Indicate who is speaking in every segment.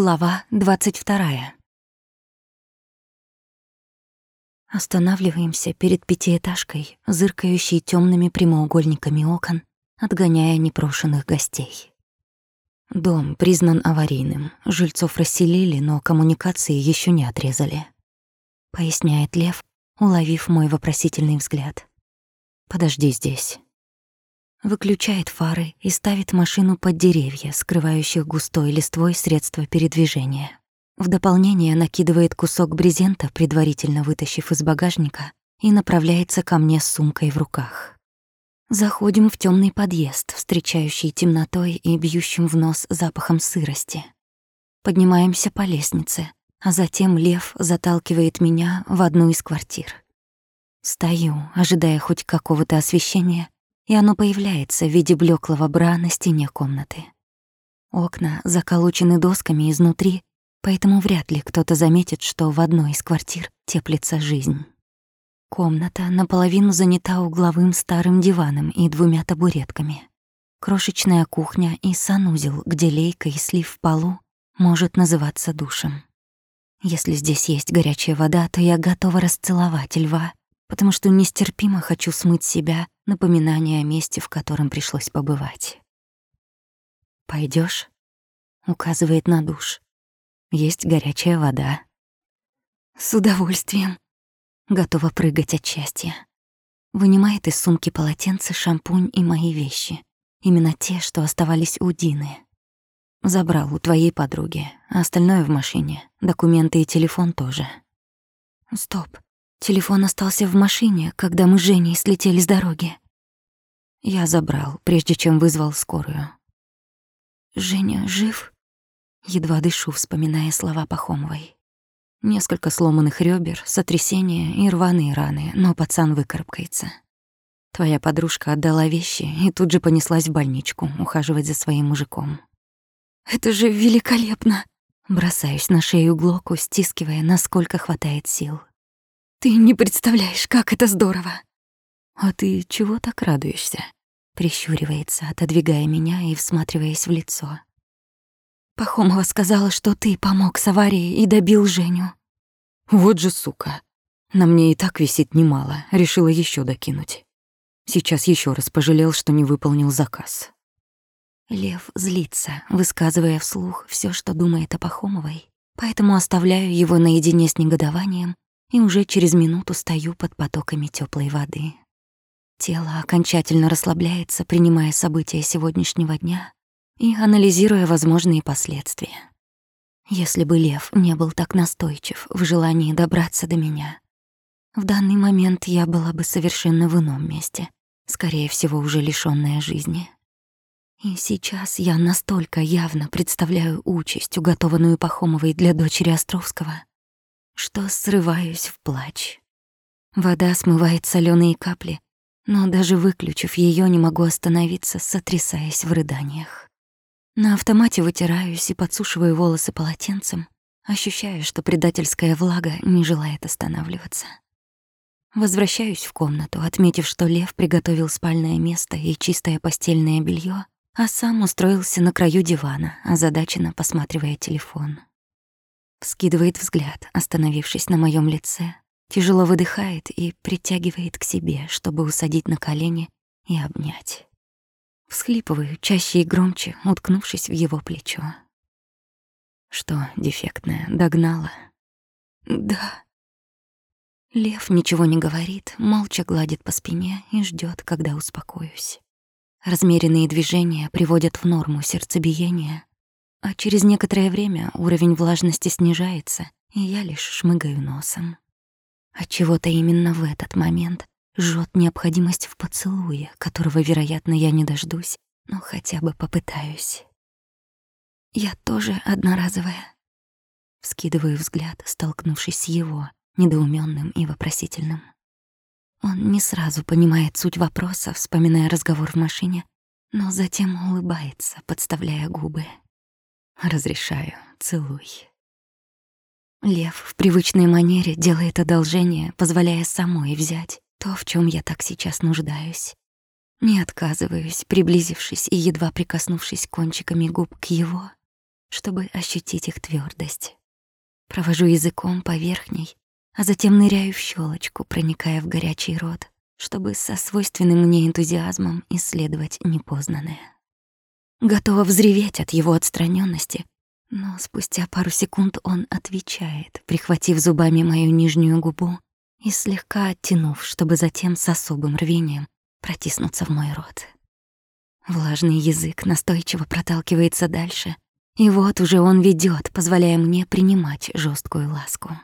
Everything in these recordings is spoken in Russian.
Speaker 1: Глава двадцать вторая. Останавливаемся перед пятиэтажкой, зыркающей темными прямоугольниками окон, отгоняя непрошенных гостей. Дом признан аварийным, жильцов расселили, но коммуникации еще не отрезали. Поясняет Лев, уловив мой вопросительный взгляд. «Подожди здесь». Выключает фары и ставит машину под деревья, скрывающих густой листвой средства передвижения. В дополнение накидывает кусок брезента, предварительно вытащив из багажника, и направляется ко мне с сумкой в руках. Заходим в темный подъезд, встречающий темнотой и бьющим в нос запахом сырости. Поднимаемся по лестнице, а затем лев заталкивает меня в одну из квартир. Стою, ожидая хоть какого-то освещения, и оно появляется в виде блеклого бра на стене комнаты. Окна заколочены досками изнутри, поэтому вряд ли кто-то заметит, что в одной из квартир теплится жизнь. Комната наполовину занята угловым старым диваном и двумя табуретками. Крошечная кухня и санузел, где лейка и слив в полу может называться душем. Если здесь есть горячая вода, то я готова расцеловать льва потому что нестерпимо хочу смыть себя напоминание о месте, в котором пришлось побывать. Пойдешь? указывает на душ. Есть горячая вода. С удовольствием. Готова прыгать от счастья. Вынимает из сумки полотенце, шампунь и мои вещи. Именно те, что оставались у Дины. Забрал у твоей подруги, а остальное в машине. Документы и телефон тоже. Стоп. Телефон остался в машине, когда мы с Женей слетели с дороги. Я забрал, прежде чем вызвал скорую. «Женя жив?» Едва дышу, вспоминая слова Пахомовой. Несколько сломанных ребер, сотрясения и рваные раны, но пацан выкарабкается. Твоя подружка отдала вещи и тут же понеслась в больничку ухаживать за своим мужиком. «Это же великолепно!» Бросаюсь на шею Глоку, стискивая, насколько хватает сил. Ты не представляешь, как это здорово. А ты чего так радуешься? Прищуривается, отодвигая меня и всматриваясь в лицо. Пахомова сказала, что ты помог с аварией и добил Женю. Вот же сука. На мне и так висит немало, решила еще докинуть. Сейчас еще раз пожалел, что не выполнил заказ. Лев злится, высказывая вслух все, что думает о Пахомовой, поэтому оставляю его наедине с негодованием и уже через минуту стою под потоками теплой воды. Тело окончательно расслабляется, принимая события сегодняшнего дня и анализируя возможные последствия. Если бы лев не был так настойчив в желании добраться до меня, в данный момент я была бы совершенно в ином месте, скорее всего, уже лишённая жизни. И сейчас я настолько явно представляю участь, уготованную Пахомовой для дочери Островского, что срываюсь в плач. Вода смывает соленые капли, но даже выключив ее, не могу остановиться, сотрясаясь в рыданиях. На автомате вытираюсь и подсушиваю волосы полотенцем, ощущая, что предательская влага не желает останавливаться. Возвращаюсь в комнату, отметив, что Лев приготовил спальное место и чистое постельное белье, а сам устроился на краю дивана, озадаченно посматривая телефон. Вскидывает взгляд, остановившись на моем лице, тяжело выдыхает и притягивает к себе, чтобы усадить на колени и обнять. Всхлипываю чаще и громче, уткнувшись в его плечо. Что, дефектная, догнала? Да. Лев ничего не говорит, молча гладит по спине и ждет, когда успокоюсь. Размеренные движения приводят в норму сердцебиение, а через некоторое время уровень влажности снижается, и я лишь шмыгаю носом. От чего-то именно в этот момент жжет необходимость в поцелуе, которого, вероятно, я не дождусь, но хотя бы попытаюсь. Я тоже одноразовая. Вскидываю взгляд, столкнувшись с его, недоуменным и вопросительным. Он не сразу понимает суть вопроса, вспоминая разговор в машине, но затем улыбается, подставляя губы. Разрешаю, целуй. Лев в привычной манере делает одолжение, позволяя самой взять то, в чем я так сейчас нуждаюсь. Не отказываюсь, приблизившись и едва прикоснувшись кончиками губ к его, чтобы ощутить их твердость. Провожу языком по верхней, а затем ныряю в щелочку, проникая в горячий рот, чтобы со свойственным мне энтузиазмом исследовать непознанное. Готова взреветь от его отстраненности, но спустя пару секунд он отвечает, прихватив зубами мою нижнюю губу и слегка оттянув, чтобы затем с особым рвением протиснуться в мой рот. Влажный язык настойчиво проталкивается дальше, и вот уже он ведет, позволяя мне принимать жесткую ласку.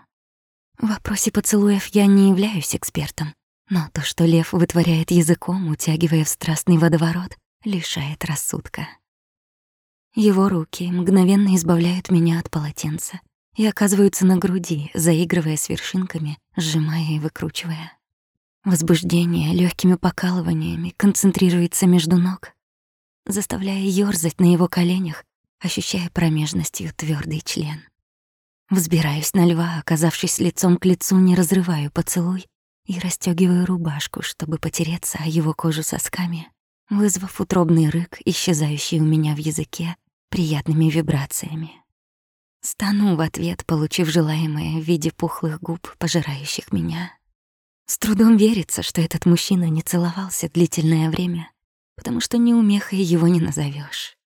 Speaker 1: В вопросе поцелуев я не являюсь экспертом, но то, что лев вытворяет языком, утягивая в страстный водоворот, лишает рассудка. Его руки мгновенно избавляют меня от полотенца и оказываются на груди, заигрывая с вершинками, сжимая и выкручивая. Возбуждение легкими покалываниями концентрируется между ног, заставляя ёрзать на его коленях, ощущая промежностью твердый член. Взбираюсь на льва, оказавшись лицом к лицу, не разрываю поцелуй и расстёгиваю рубашку, чтобы потереться о его кожу сосками, вызвав утробный рык, исчезающий у меня в языке приятными вибрациями. Стану в ответ, получив желаемое в виде пухлых губ, пожирающих меня. С трудом верится, что этот мужчина не целовался длительное время, потому что неумехой его не назовешь.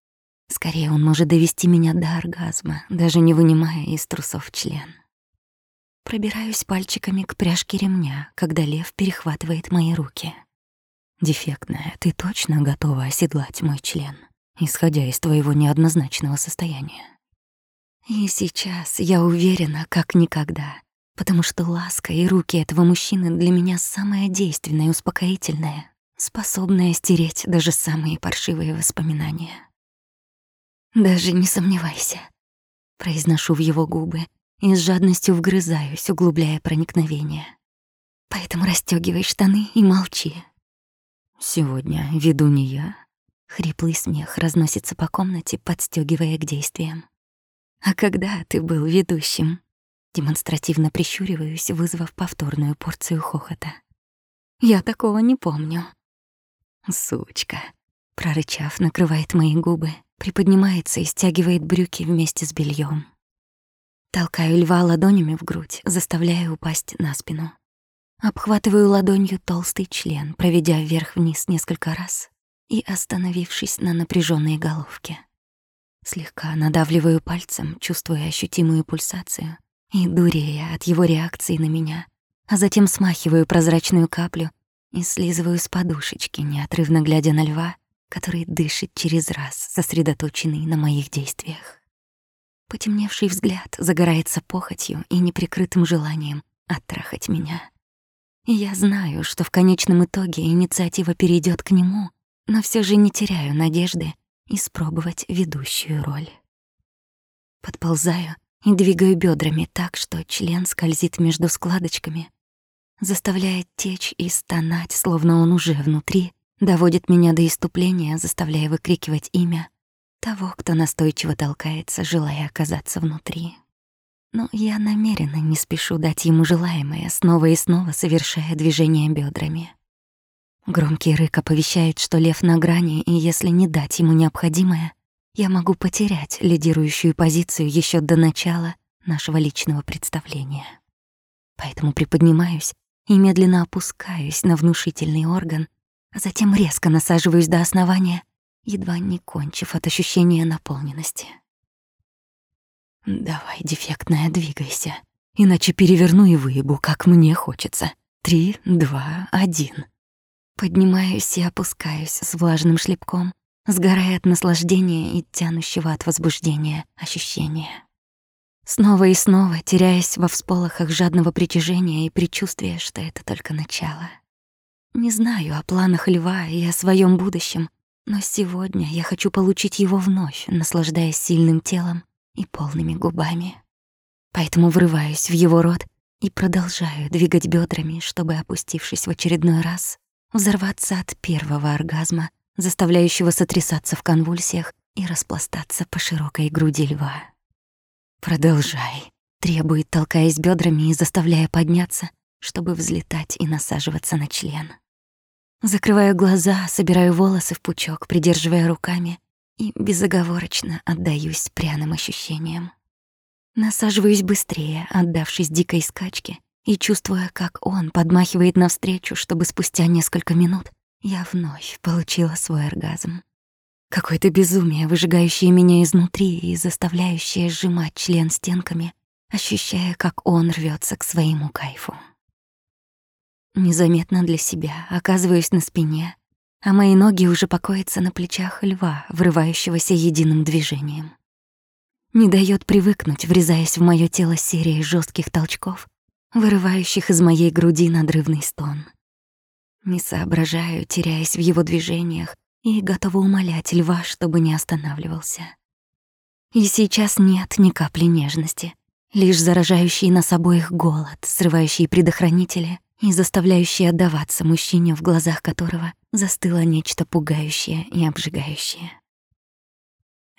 Speaker 1: Скорее, он может довести меня до оргазма, даже не вынимая из трусов член. Пробираюсь пальчиками к пряжке ремня, когда лев перехватывает мои руки. «Дефектная, ты точно готова оседлать мой член, исходя из твоего неоднозначного состояния?» И сейчас я уверена, как никогда, потому что ласка и руки этого мужчины для меня самое действенное и успокоительное, способное стереть даже самые паршивые воспоминания. «Даже не сомневайся», — произношу в его губы и с жадностью вгрызаюсь, углубляя проникновение. «Поэтому расстёгивай штаны и молчи». «Сегодня веду не я». Хриплый смех разносится по комнате, подстёгивая к действиям. «А когда ты был ведущим?» Демонстративно прищуриваюсь, вызвав повторную порцию хохота. «Я такого не помню». «Сучка», — прорычав, накрывает мои губы, приподнимается и стягивает брюки вместе с бельем. Толкаю льва ладонями в грудь, заставляя упасть на спину. Обхватываю ладонью толстый член, проведя вверх-вниз несколько раз и остановившись на напряженной головке. Слегка надавливаю пальцем, чувствуя ощутимую пульсацию и дурея от его реакции на меня, а затем смахиваю прозрачную каплю и слизываю с подушечки, неотрывно глядя на льва, который дышит через раз, сосредоточенный на моих действиях. Потемневший взгляд загорается похотью и неприкрытым желанием оттрахать меня. Я знаю, что в конечном итоге инициатива перейдет к нему, но все же не теряю надежды испробовать ведущую роль. Подползаю и двигаю бедрами так, что член скользит между складочками, заставляя течь и стонать, словно он уже внутри, доводит меня до иступления, заставляя выкрикивать имя того, кто настойчиво толкается, желая оказаться внутри. Но я намеренно не спешу дать ему желаемое, снова и снова совершая движения бедрами. Громкий рык оповещает, что лев на грани, и если не дать ему необходимое, я могу потерять лидирующую позицию еще до начала нашего личного представления. Поэтому приподнимаюсь и медленно опускаюсь на внушительный орган, а затем резко насаживаюсь до основания, едва не кончив от ощущения наполненности. «Давай, дефектная, двигайся, иначе переверну и выебу, как мне хочется. Три, два, один». Поднимаюсь и опускаюсь с влажным шлепком, сгорая от наслаждения и тянущего от возбуждения ощущения. Снова и снова теряясь во всполохах жадного притяжения и предчувствия, что это только начало. Не знаю о планах льва и о своем будущем, но сегодня я хочу получить его вновь, наслаждаясь сильным телом и полными губами. Поэтому врываюсь в его рот и продолжаю двигать бедрами, чтобы, опустившись в очередной раз, взорваться от первого оргазма, заставляющего сотрясаться в конвульсиях и распластаться по широкой груди льва. «Продолжай», — требует, толкаясь бедрами и заставляя подняться, чтобы взлетать и насаживаться на член. Закрываю глаза, собираю волосы в пучок, придерживая руками, и безоговорочно отдаюсь пряным ощущениям. Насаживаюсь быстрее, отдавшись дикой скачке, и чувствуя, как он подмахивает навстречу, чтобы спустя несколько минут я вновь получила свой оргазм. Какое-то безумие, выжигающее меня изнутри и заставляющее сжимать член стенками, ощущая, как он рвется к своему кайфу. Незаметно для себя оказываюсь на спине, а мои ноги уже покоятся на плечах льва, врывающегося единым движением. Не дает привыкнуть, врезаясь в моё тело серией жестких толчков, вырывающих из моей груди надрывный стон. Не соображаю, теряясь в его движениях, и готова умолять льва, чтобы не останавливался. И сейчас нет ни капли нежности, лишь заражающий нас обоих голод, срывающий предохранители и заставляющий отдаваться мужчине, в глазах которого застыло нечто пугающее и обжигающее.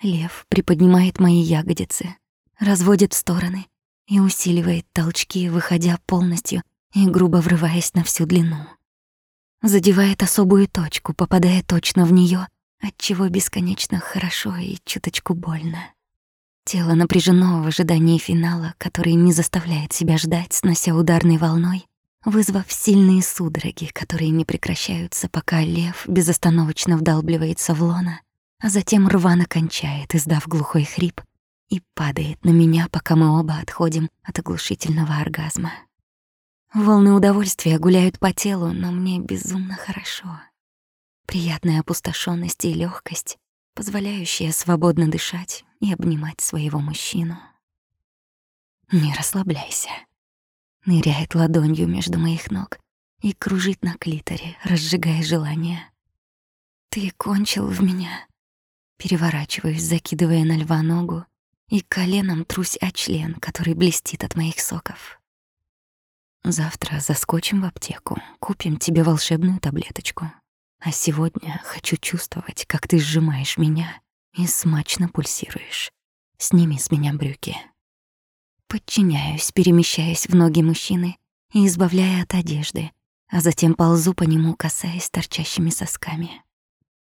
Speaker 1: Лев приподнимает мои ягодицы, разводит в стороны и усиливает толчки, выходя полностью и грубо врываясь на всю длину. Задевает особую точку, попадая точно в нее, отчего бесконечно хорошо и чуточку больно. Тело напряжено в ожидании финала, который не заставляет себя ждать, снося ударной волной, вызвав сильные судороги, которые не прекращаются, пока лев безостановочно вдалбливается в лона, а затем рвано кончает, издав глухой хрип, и падает на меня, пока мы оба отходим от оглушительного оргазма. Волны удовольствия гуляют по телу, но мне безумно хорошо. Приятная опустошенность и легкость, позволяющая свободно дышать и обнимать своего мужчину. Не расслабляйся ныряет ладонью между моих ног и кружит на клиторе, разжигая желание. «Ты кончил в меня?» Переворачиваюсь, закидывая на льва ногу, и коленом трусь о член, который блестит от моих соков. Завтра заскочим в аптеку, купим тебе волшебную таблеточку. А сегодня хочу чувствовать, как ты сжимаешь меня и смачно пульсируешь. Сними с меня брюки. Подчиняюсь, перемещаясь в ноги мужчины и избавляя от одежды, а затем ползу по нему, касаясь торчащими сосками.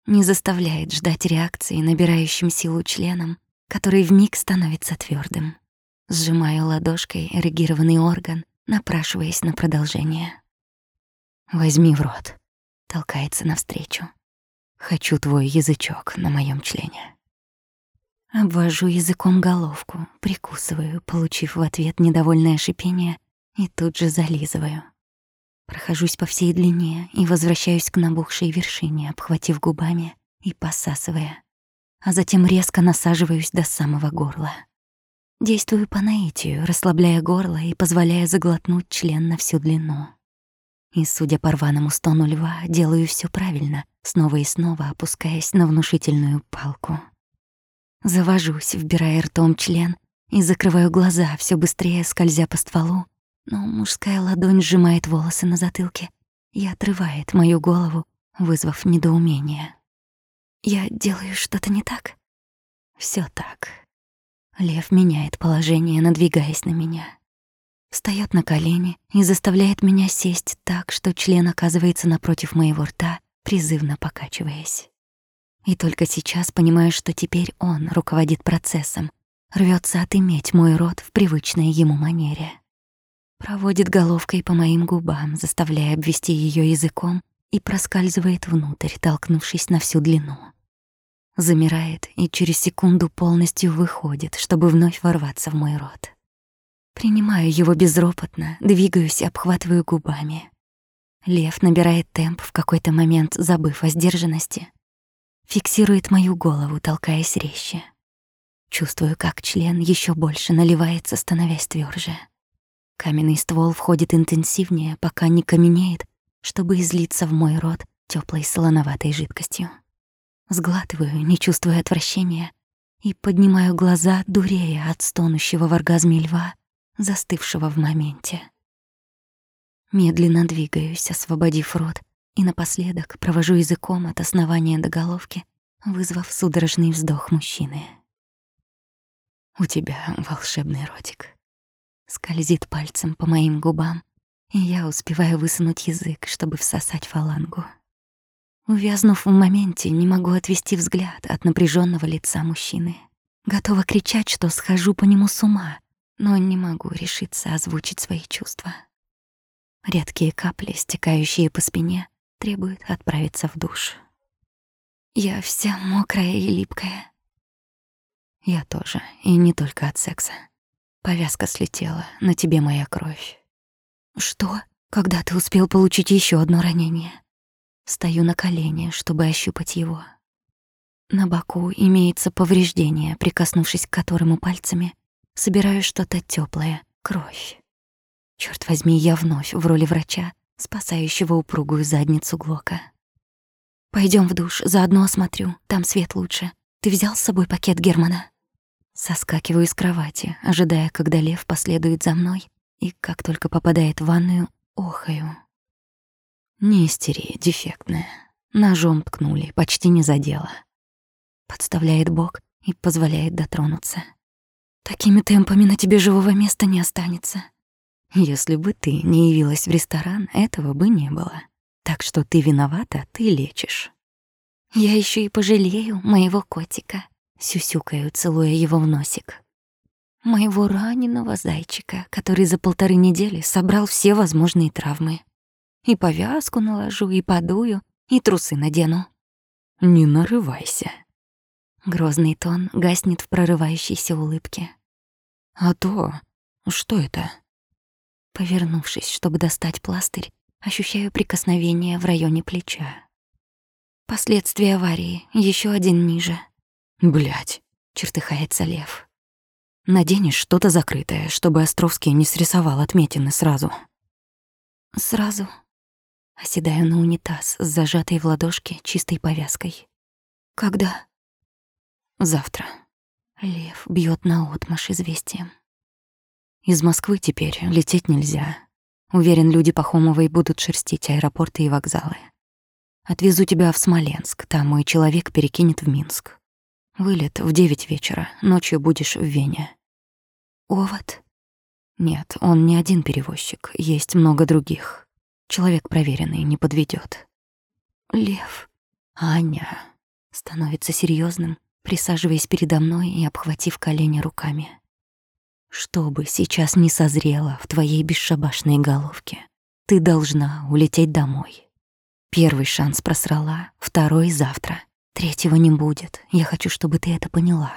Speaker 1: Не заставляет ждать реакции набирающим силу членом, который вмиг становится твердым. Сжимаю ладошкой эрегированный орган, напрашиваясь на продолжение. «Возьми в рот», — толкается навстречу. «Хочу твой язычок на моем члене». Обвожу языком головку, прикусываю, получив в ответ недовольное шипение, и тут же зализываю. Прохожусь по всей длине и возвращаюсь к набухшей вершине, обхватив губами и посасывая, а затем резко насаживаюсь до самого горла. Действую по наитию, расслабляя горло и позволяя заглотнуть член на всю длину. И, судя по рваному стону льва, делаю все правильно, снова и снова опускаясь на внушительную палку. Завожусь, вбирая ртом член, и закрываю глаза, все быстрее скользя по стволу, но мужская ладонь сжимает волосы на затылке и отрывает мою голову, вызвав недоумение. Я делаю что-то не так? Все так. Лев меняет положение, надвигаясь на меня. Встаёт на колени и заставляет меня сесть так, что член оказывается напротив моего рта, призывно покачиваясь. И только сейчас понимаю, что теперь он руководит процессом, рвется отыметь мой рот в привычной ему манере. Проводит головкой по моим губам, заставляя обвести ее языком и проскальзывает внутрь, толкнувшись на всю длину. Замирает и через секунду полностью выходит, чтобы вновь ворваться в мой рот. Принимаю его безропотно, двигаюсь и обхватываю губами. Лев набирает темп в какой-то момент, забыв о сдержанности, фиксирует мою голову, толкаясь резче. Чувствую, как член еще больше наливается, становясь тверже. Каменный ствол входит интенсивнее, пока не каменеет, чтобы излиться в мой рот теплой солоноватой жидкостью. Сглатываю, не чувствуя отвращения, и поднимаю глаза, дурея от стонущего в оргазме льва, застывшего в моменте. Медленно двигаюсь, освободив рот, и напоследок провожу языком от основания до головки, вызвав судорожный вздох мужчины. «У тебя волшебный ротик». Скользит пальцем по моим губам, и я успеваю высунуть язык, чтобы всосать фалангу. Увязнув в моменте, не могу отвести взгляд от напряженного лица мужчины. Готова кричать, что схожу по нему с ума, но не могу решиться озвучить свои чувства. Редкие капли, стекающие по спине, требуют отправиться в душ. Я вся мокрая и липкая. Я тоже, и не только от секса. Повязка слетела, на тебе моя кровь. Что? Когда ты успел получить еще одно ранение? Стою на колени, чтобы ощупать его. На боку имеется повреждение, прикоснувшись к которому пальцами, собираю что-то теплое, кровь. Черт возьми, я вновь в роли врача, спасающего упругую задницу Глока. Пойдем в душ, заодно осмотрю, там свет лучше. Ты взял с собой пакет Германа? Соскакиваю с кровати, ожидая, когда лев последует за мной, и как только попадает в ванную, охаю. Не истерия, дефектная. Ножом ткнули, почти не задела. Подставляет бок и позволяет дотронуться. Такими темпами на тебе живого места не останется. Если бы ты не явилась в ресторан, этого бы не было. Так что ты виновата, ты лечишь. Я еще и пожалею моего котика, сюсюкаю, целуя его в носик. Моего раненого зайчика, который за полторы недели собрал все возможные травмы. И повязку наложу, и подую, и трусы надену.
Speaker 2: Не нарывайся.
Speaker 1: Грозный тон гаснет в прорывающейся улыбке.
Speaker 2: А то, что это?
Speaker 1: Повернувшись, чтобы достать пластырь, ощущаю прикосновение в районе плеча. Последствия аварии, еще один ниже.
Speaker 2: Блять,
Speaker 1: чертыхается лев.
Speaker 2: Наденешь что-то закрытое, чтобы Островский не срисовал отметины сразу.
Speaker 1: Сразу. Оседаю на унитаз с зажатой в ладошке чистой повязкой. Когда?
Speaker 2: Завтра.
Speaker 1: Лев бьет наотмашь известием.
Speaker 2: Из Москвы теперь лететь нельзя. Уверен, люди Пахомовой будут шерстить аэропорты и вокзалы. Отвезу тебя в Смоленск, там мой человек перекинет в Минск. Вылет в девять вечера, ночью будешь в Вене.
Speaker 1: Овод?
Speaker 2: Нет, он не один перевозчик, есть много других. Человек проверенный, не подведет.
Speaker 1: Лев.
Speaker 2: Аня.
Speaker 1: Становится серьезным, присаживаясь передо мной и обхватив колени руками. Что бы сейчас не созрело в твоей бесшабашной головке, ты должна улететь домой. Первый шанс просрала, второй — завтра. Третьего не будет. Я хочу, чтобы ты это поняла.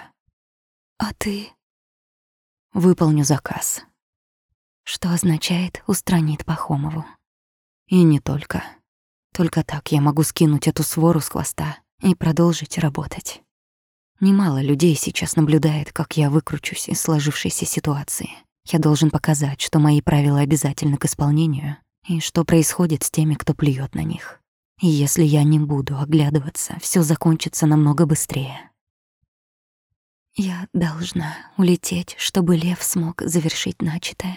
Speaker 1: А ты?
Speaker 2: Выполню заказ.
Speaker 1: Что означает «устранит Пахомову».
Speaker 2: И не только. Только так я могу скинуть эту свору с хвоста и продолжить работать. Немало людей сейчас наблюдает, как я выкручусь из сложившейся ситуации. Я должен показать, что мои правила обязательны к исполнению и что происходит с теми, кто плюет на них. И если я не буду оглядываться, все закончится намного быстрее.
Speaker 1: Я должна улететь, чтобы Лев смог завершить начатое.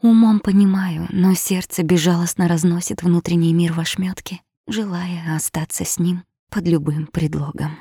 Speaker 1: Умом понимаю, но сердце безжалостно разносит внутренний мир в ошметке, желая остаться с ним под любым предлогом.